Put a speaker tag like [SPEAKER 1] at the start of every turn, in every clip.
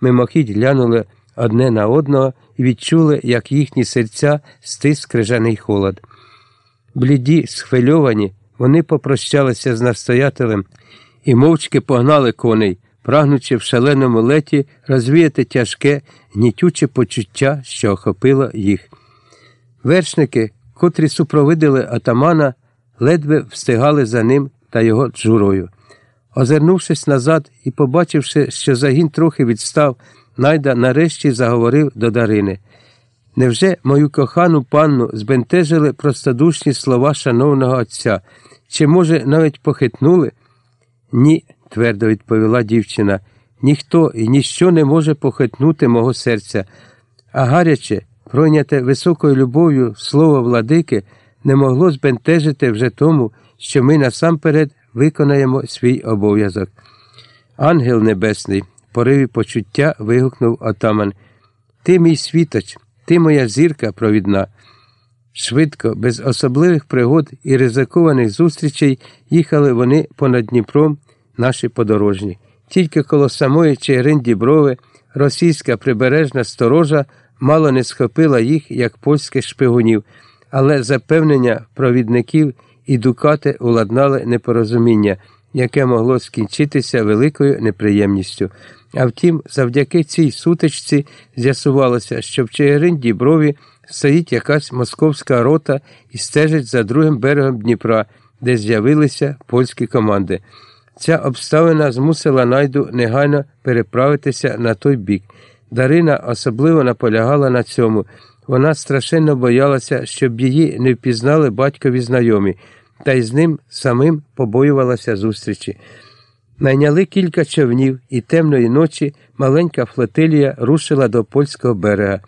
[SPEAKER 1] мимохідь глянули одне на одного і відчули, як їхні серця стис крижаний холод. Бліді, схвильовані, вони попрощалися з настоятелем і мовчки погнали коней, прагнучи в шаленому леті розвіяти тяжке, гнітюче почуття, що охопило їх. Вершники, котрі супровидили атамана, ледве встигали за ним та його джурою. Озирнувшись назад і побачивши, що загін трохи відстав, найда нарешті заговорив до Дарини. Невже мою кохану панну збентежили простодушні слова шановного отця? Чи, може, навіть похитнули? Ні, твердо відповіла дівчина. Ніхто і ніщо не може похитнути мого серця, а гаряче, пройняте високою любов'ю слово владики, не могло збентежити вже тому, що ми насамперед виконаємо свій обов'язок. Ангел Небесний, пориві почуття, вигукнув отаман. Ти мій світоч, ти моя зірка провідна. Швидко, без особливих пригод і ризикованих зустрічей їхали вони понад Дніпром, наші подорожні. Тільки коло самої Чигирин Діброви російська прибережна сторожа мало не схопила їх, як польських шпигунів, але запевнення провідників і дукати уладнали непорозуміння, яке могло скінчитися великою неприємністю. А втім, завдяки цій сутичці з'ясувалося, що в Чигирин Діброві стоїть якась московська рота і стежить за другим берегом Дніпра, де з'явилися польські команди. Ця обставина змусила найду негайно переправитися на той бік. Дарина особливо наполягала на цьому. Вона страшенно боялася, щоб її не впізнали батькові знайомі, та й з ним самим побоювалася зустрічі. Найняли кілька човнів, і темної ночі маленька флотилія рушила до польського берега.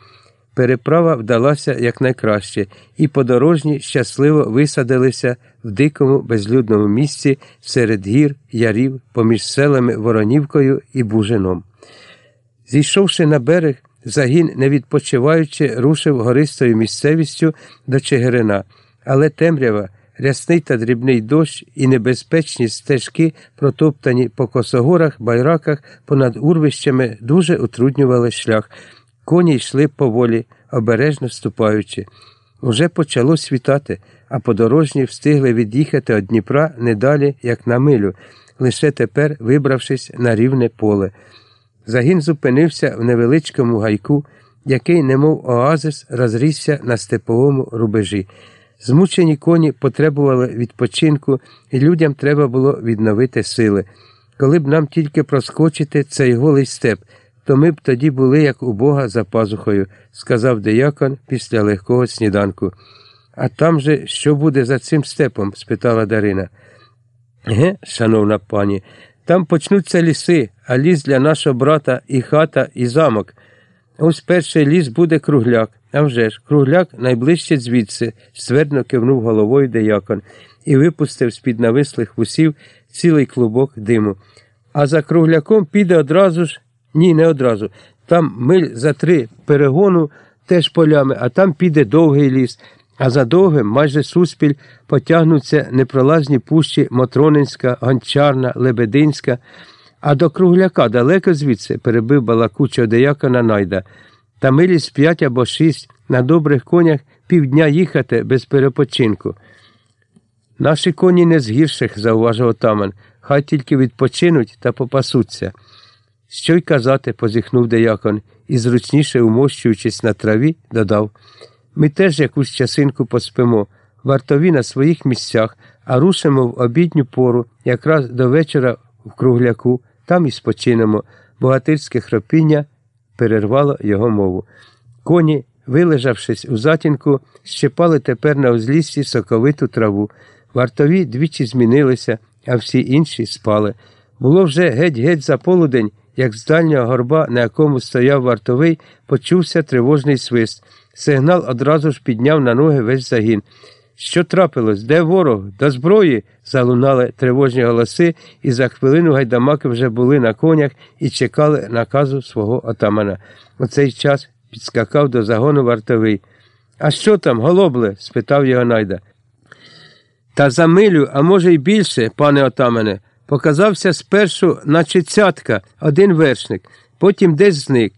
[SPEAKER 1] Переправа вдалася якнайкраще, і подорожні щасливо висадилися в дикому безлюдному місці серед гір, ярів, поміж селами Воронівкою і Бужином. Зійшовши на берег, загін, не відпочиваючи, рушив гористою місцевістю до Чигирина, але темрява, рясний та дрібний дощ і небезпечні стежки, протоптані по косогорах, байраках понад урвищами, дуже утруднювали шлях. Коні йшли поволі, обережно ступаючи. Уже почало світати, а подорожні встигли від'їхати від Дніпра не далі, як на милю, лише тепер вибравшись на рівне поле. Загін зупинився в невеличкому гайку, який, немов оазис, розрісся на степовому рубежі. Змучені коні потребували відпочинку, і людям треба було відновити сили. Коли б нам тільки проскочити цей голий степ, то ми б тоді були, як у Бога за пазухою, сказав деякон після легкого сніданку. А там же що буде за цим степом? спитала Дарина. Ге, шановна пані, там почнуться ліси, а ліс для нашого брата і хата, і замок. Ось перший ліс буде кругляк. А вже ж, кругляк найближче звідси, ствердно кивнув головою деякон і випустив з-під навислих вусів цілий клубок диму. А за кругляком піде одразу ж, ні, не одразу. Там миль за три перегону теж полями, а там піде довгий ліс. А за довгим майже суспіль потягнуться непролазні пущі Мотронинська, Гончарна, Лебединська, а до кругляка далеко звідси перебив балакучого деякона найда. Та милі з п'ять або шість на добрих конях півдня їхати без перепочинку. Наші коні не з гірших, зауважив отаман, хай тільки відпочинуть та попасуться. Що й казати, позіхнув деякон і, зручніше умощуючись на траві, додав. Ми теж якусь часинку поспимо, вартові на своїх місцях, а рушимо в обідню пору, якраз до вечора в кругляку, там і спочинемо. Богатирське хропіння перервало його мову. Коні, вилежавшись у затінку, щепали тепер на узліссі соковиту траву. Вартові двічі змінилися, а всі інші спали. Було вже геть-геть за полудень, як з дальнього горба, на якому стояв вартовий, почувся тривожний свист. Сигнал одразу ж підняв на ноги весь загін. Що трапилось? Де ворог? До зброї? залунали тривожні голоси, і за хвилину гайдамаки вже були на конях і чекали наказу свого отамана. У цей час підскакав до загону вартовий. А що там, голобле? спитав його найда. Та за милю, а може, й більше, пане отамане, показався спершу, наче цятка, один вершник. потім десь зник.